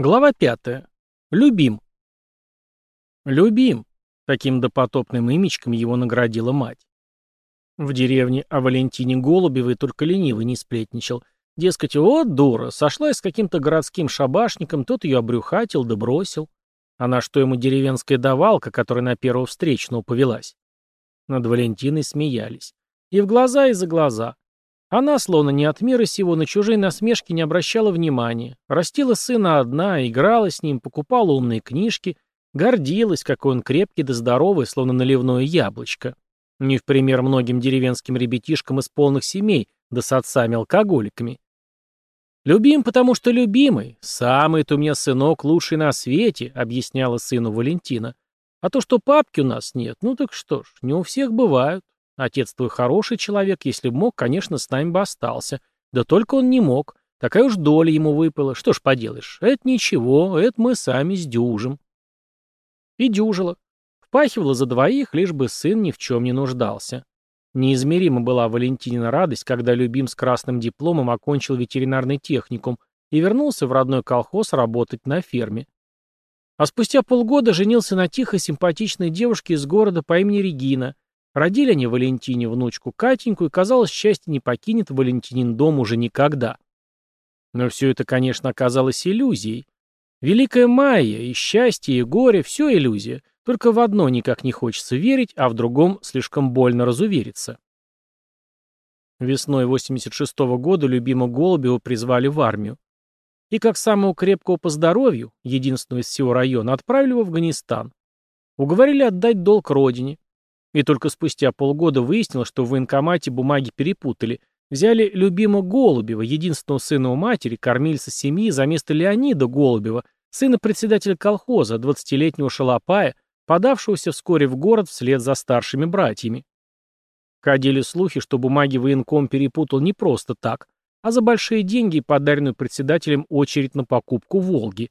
Глава 5. Любим. Любим. Таким допотопным имечком его наградила мать. В деревне о Валентине Голубевой только ленивый не сплетничал. Дескать, о, дура, сошлась с каким-то городским шабашником, тот ее обрюхатил да бросил. А на что ему деревенская давалка, которая на первого встречного повелась? Над Валентиной смеялись. И в глаза, и за глаза. Она, словно не от мира сего, на чужие насмешки не обращала внимания, растила сына одна, играла с ним, покупала умные книжки, гордилась, какой он крепкий да здоровый, словно наливное яблочко. Не в пример многим деревенским ребятишкам из полных семей, да с отцами-алкоголиками. «Любим, потому что любимый. самый-то у меня сынок лучший на свете», — объясняла сыну Валентина. «А то, что папки у нас нет, ну так что ж, не у всех бывают». Отец твой хороший человек, если б мог, конечно, с нами бы остался. Да только он не мог. Такая уж доля ему выпала. Что ж поделаешь, это ничего, это мы сами сдюжим. И дюжила. Впахивала за двоих, лишь бы сын ни в чем не нуждался. Неизмерима была Валентинина радость, когда Любим с красным дипломом окончил ветеринарный техникум и вернулся в родной колхоз работать на ферме. А спустя полгода женился на тихой симпатичной девушке из города по имени Регина – Родили они Валентине внучку Катеньку, и, казалось, счастье не покинет Валентинин дом уже никогда. Но все это, конечно, оказалось иллюзией. Великая Майя, и счастье, и горе — все иллюзия. Только в одно никак не хочется верить, а в другом слишком больно разувериться. Весной 86 -го года любимого Голубева призвали в армию. И как самого крепкого по здоровью, единственного из всего района, отправили в Афганистан. Уговорили отдать долг родине, и только спустя полгода выяснилось, что в военкомате бумаги перепутали. Взяли любимого Голубева, единственного сына у матери, кормильца семьи, за место Леонида Голубева, сына председателя колхоза, 20-летнего шалопая, подавшегося вскоре в город вслед за старшими братьями. Ходили слухи, что бумаги военком перепутал не просто так, а за большие деньги и подаренную председателем очередь на покупку «Волги».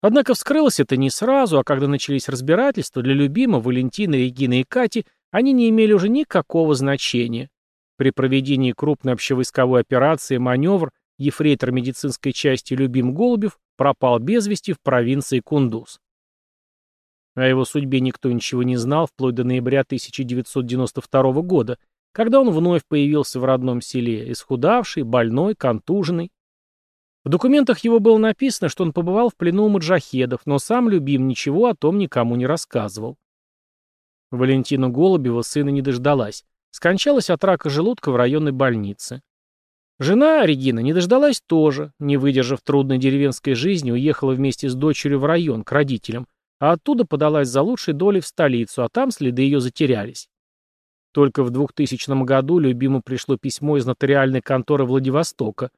Однако вскрылось это не сразу, а когда начались разбирательства, для любимой Валентины, Регины и Кати они не имели уже никакого значения. При проведении крупной общевойсковой операции маневр ефрейтор медицинской части Любим Голубев пропал без вести в провинции Кундуз. О его судьбе никто ничего не знал вплоть до ноября 1992 года, когда он вновь появился в родном селе, исхудавший, больной, контуженный, в документах его было написано, что он побывал в плену у маджахедов, но сам Любим ничего о том никому не рассказывал. Валентина Голубева сына не дождалась. Скончалась от рака желудка в районной больнице. Жена Регина не дождалась тоже, не выдержав трудной деревенской жизни, уехала вместе с дочерью в район, к родителям, а оттуда подалась за лучшей долей в столицу, а там следы ее затерялись. Только в 2000 году любимому пришло письмо из нотариальной конторы Владивостока,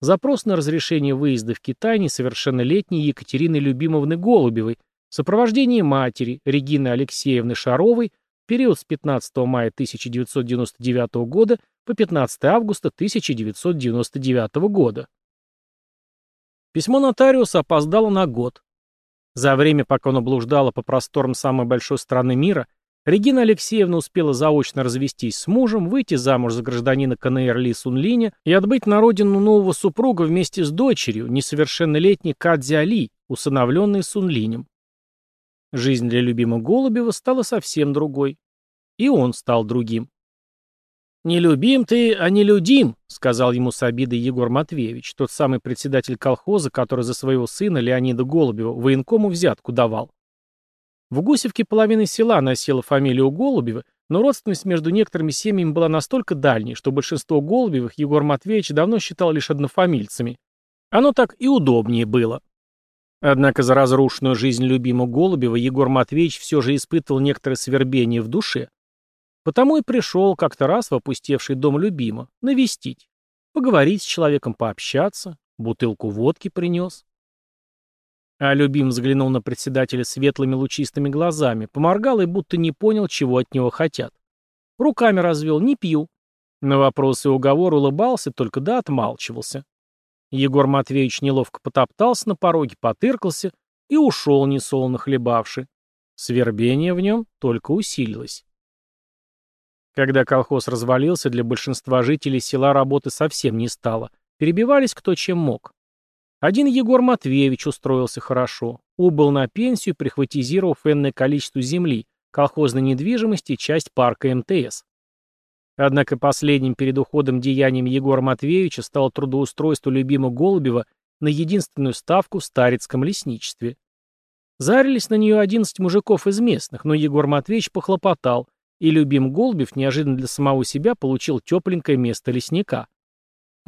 Запрос на разрешение выезда в Китай несовершеннолетней Екатерины Любимовны Голубевой в сопровождении матери Регины Алексеевны Шаровой в период с 15 мая 1999 года по 15 августа 1999 года. Письмо нотариуса опоздало на год. За время, пока оно блуждало по просторам самой большой страны мира, Регина Алексеевна успела заочно развестись с мужем, выйти замуж за гражданина КНР Ли Сунлиня и отбыть на родину нового супруга вместе с дочерью, несовершеннолетней Кадзи Али, усыновленной Сунлинем. Жизнь для любимого Голубева стала совсем другой. И он стал другим. «Не любим ты, а не людим», — сказал ему с обидой Егор Матвеевич, тот самый председатель колхоза, который за своего сына Леонида Голубева военкому взятку давал. В Гусевке половина села носила фамилию Голубева, но родственность между некоторыми семьями была настолько дальней, что большинство Голубевых Егор Матвеевич давно считал лишь однофамильцами. Оно так и удобнее было. Однако за разрушенную жизнь любимого Голубева Егор Матвеевич все же испытывал некоторое свербение в душе. Потому и пришел как-то раз в опустевший дом любима навестить, поговорить с человеком, пообщаться, бутылку водки принес. А Любим взглянул на председателя светлыми лучистыми глазами, поморгал и будто не понял, чего от него хотят. Руками развел, не пью. На вопросы и уговор улыбался, только да отмалчивался. Егор Матвеевич неловко потоптался на пороге, потыркался и ушел, несолоно хлебавши. Свербение в нем только усилилось. Когда колхоз развалился, для большинства жителей села работы совсем не стало. Перебивались кто чем мог. Один Егор Матвеевич устроился хорошо, убыл на пенсию, прихватизировав энное количество земли, колхозной недвижимости, часть парка МТС. Однако последним перед уходом деянием Егора Матвеевича стало трудоустройство любимого Голубева на единственную ставку в Старицком лесничестве. Зарились на нее 11 мужиков из местных, но Егор Матвеевич похлопотал, и любим Голубев неожиданно для самого себя получил тепленькое место лесника.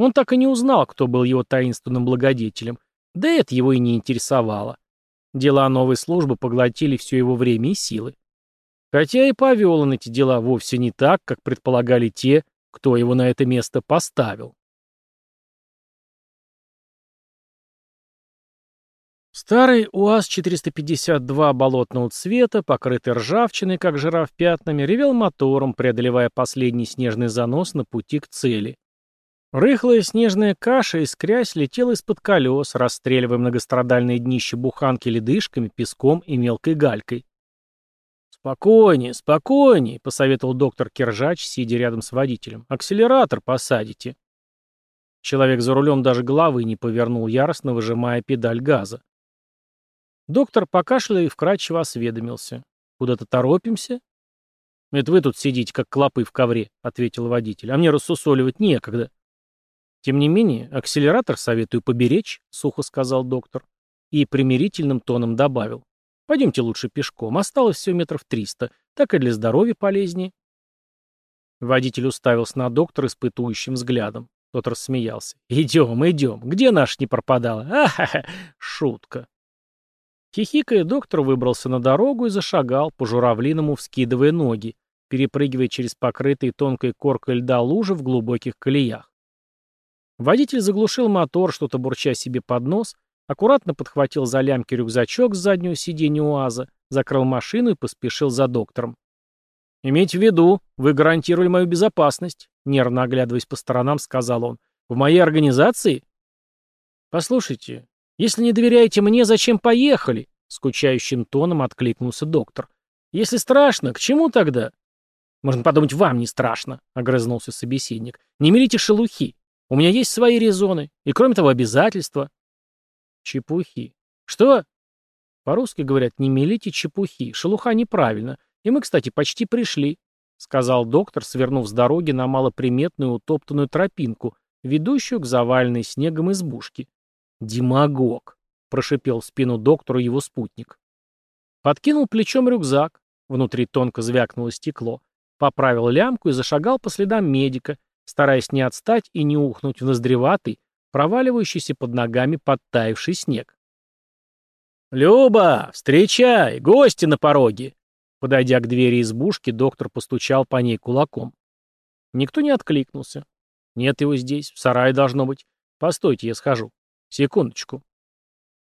Он так и не узнал, кто был его таинственным благодетелем, да это его и не интересовало. Дела новой службы поглотили все его время и силы. Хотя и повел он эти дела вовсе не так, как предполагали те, кто его на это место поставил. Старый УАЗ-452 болотного цвета, покрытый ржавчиной, как жираф пятнами, ревел мотором, преодолевая последний снежный занос на пути к цели. Рыхлая снежная каша, искрясь, летела из-под колес, расстреливая многострадальные днище буханки ледышками, песком и мелкой галькой. «Спокойнее, спокойнее», — посоветовал доктор Киржач, сидя рядом с водителем. «Акселератор посадите». Человек за рулем даже головы не повернул, яростно выжимая педаль газа. Доктор покашлял и вкрадчиво осведомился. «Куда-то торопимся?» «Это вы тут сидите, как клопы в ковре», — ответил водитель. «А мне рассусоливать некогда». «Тем не менее, акселератор советую поберечь», — сухо сказал доктор. И примирительным тоном добавил. «Пойдемте лучше пешком. Осталось все метров триста. Так и для здоровья полезнее». Водитель уставился на доктора испытующим взглядом. Тот рассмеялся. «Идем, идем. Где наш не пропадала? Ахаха! Шутка!» Хихикая, доктор выбрался на дорогу и зашагал, по журавлиному вскидывая ноги, перепрыгивая через покрытые тонкой коркой льда лужи в глубоких колеях. Водитель заглушил мотор, что-то бурча себе под нос, аккуратно подхватил за лямки рюкзачок с заднего сиденья УАЗа, закрыл машину и поспешил за доктором. «Имейте в виду, вы гарантировали мою безопасность», — нервно оглядываясь по сторонам, сказал он. «В моей организации?» «Послушайте, если не доверяете мне, зачем поехали?» — скучающим тоном откликнулся доктор. «Если страшно, к чему тогда?» «Можно подумать, вам не страшно», — огрызнулся собеседник. «Не милите шелухи. У меня есть свои резоны. И кроме того, обязательства. Чепухи. Что? По-русски говорят, не мелите чепухи. Шелуха неправильно. И мы, кстати, почти пришли, сказал доктор, свернув с дороги на малоприметную утоптанную тропинку, ведущую к заваленной снегом избушке. «Демагог!» — прошипел в спину доктору его спутник. Подкинул плечом рюкзак, внутри тонко звякнуло стекло, поправил лямку и зашагал по следам медика, стараясь не отстать и не ухнуть в ноздреватый, проваливающийся под ногами подтаявший снег. «Люба, встречай! Гости на пороге!» Подойдя к двери избушки, доктор постучал по ней кулаком. Никто не откликнулся. «Нет его здесь, в сарае должно быть. Постойте, я схожу. Секундочку».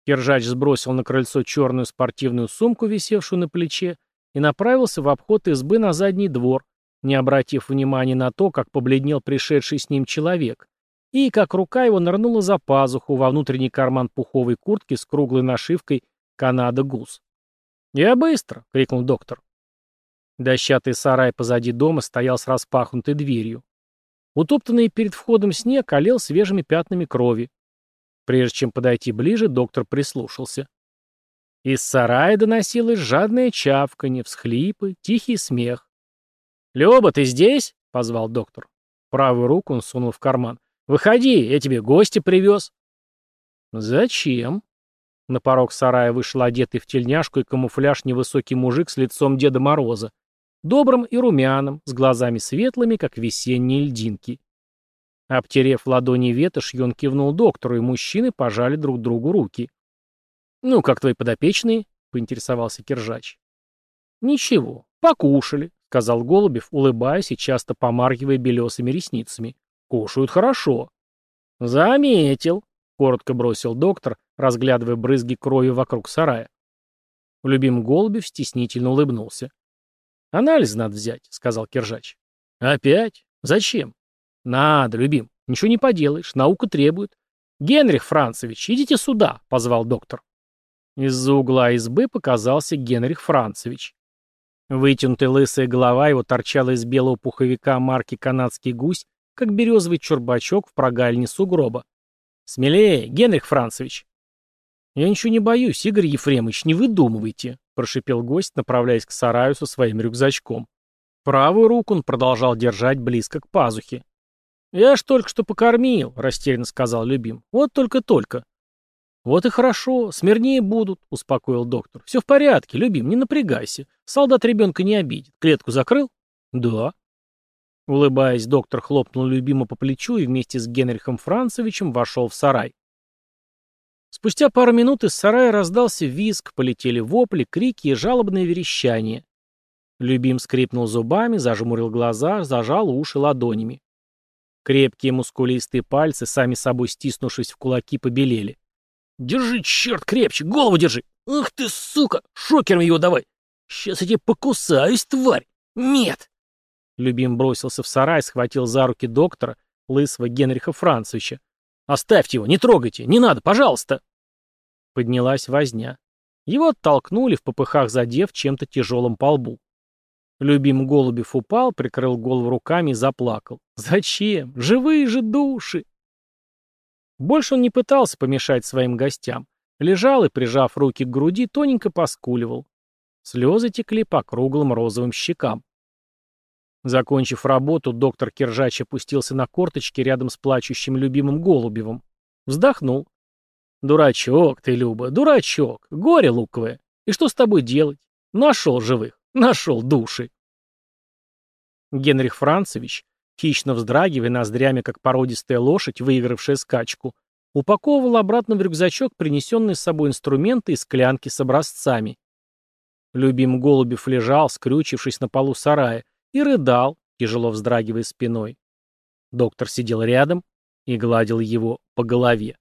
Киржач сбросил на крыльцо черную спортивную сумку, висевшую на плече, и направился в обход избы на задний двор, не обратив внимания на то, как побледнел пришедший с ним человек, и как рука его нырнула за пазуху во внутренний карман пуховой куртки с круглой нашивкой «Канада Гус». «Я быстро!» — крикнул доктор. Дощатый сарай позади дома стоял с распахнутой дверью. Утоптанный перед входом снег олел свежими пятнами крови. Прежде чем подойти ближе, доктор прислушался. Из сарая доносилось жадное чавканье, всхлипы, тихий смех. «Лёба, ты здесь?» — позвал доктор. Правую руку он сунул в карман. «Выходи, я тебе гости привез». «Зачем?» На порог сарая вышел одетый в тельняшку и камуфляж невысокий мужик с лицом Деда Мороза, добрым и румяным, с глазами светлыми, как весенние льдинки. Обтерев ладони ветошью, он кивнул доктору, и мужчины пожали друг другу руки. «Ну, как твои подопечные?» — поинтересовался Киржач. «Ничего, покушали», — сказал Голубев, улыбаясь и часто помаргивая белесыми ресницами. «Кушают хорошо». «Заметил», — коротко бросил доктор, разглядывая брызги крови вокруг сарая. Любим Голубев стеснительно улыбнулся. «Анализ надо взять», — сказал Киржач. «Опять? Зачем?» «Надо, Любим, ничего не поделаешь, наука требует». «Генрих Францевич, идите сюда», — позвал доктор. Из-за угла избы показался Генрих Францевич. Вытянутая лысая голова его торчала из белого пуховика марки «Канадский гусь», как березовый чурбачок в прогалине сугроба. «Смелее, Генрих Францевич!» «Я ничего не боюсь, Игорь Ефремович, не выдумывайте», — прошипел гость, направляясь к сараю со своим рюкзачком. Правую руку он продолжал держать близко к пазухе. «Я ж только что покормил», — растерянно сказал Любим. «Вот только-только». «Вот и хорошо, смирнее будут», — успокоил доктор. «Все в порядке, любим, не напрягайся. Солдат ребенка не обидит. Клетку закрыл?» «Да». Улыбаясь, доктор хлопнул любима по плечу и вместе с Генрихом Францевичем вошел в сарай. Спустя пару минут из сарая раздался визг, полетели вопли, крики и жалобное верещание. Любим скрипнул зубами, зажмурил глаза, зажал уши ладонями. Крепкие мускулистые пальцы, сами собой стиснувшись в кулаки, побелели. Держи, черт, крепче, голову держи. Ах ты, сука, шокером его давай. Сейчас я тебе покусаюсь, тварь. Нет. Любим бросился в сарай, схватил за руки доктора, лысого Генриха Францевича. «Оставьте его, не трогайте, не надо, пожалуйста!» Поднялась возня. Его оттолкнули в попыхах, задев чем-то тяжелым по лбу. Любим Голубев упал, прикрыл голову руками и заплакал. «Зачем? Живые же души!» Больше он не пытался помешать своим гостям. Лежал и, прижав руки к груди, тоненько поскуливал. Слезы текли по круглым розовым щекам. Закончив работу, доктор Киржач опустился на корточки рядом с плачущим любимым Голубевым. Вздохнул. «Дурачок ты, Люба, дурачок! Горе луковое! И что с тобой делать? Нашел живых, нашел души!» Генрих Францевич, хищно вздрагивая ноздрями, как породистая лошадь, выигравшая скачку, упаковывал обратно в рюкзачок принесенные с собой инструменты и склянки с образцами. Любим Голубев лежал, скрючившись на полу сарая, и рыдал, тяжело вздрагивая спиной. Доктор сидел рядом и гладил его по голове.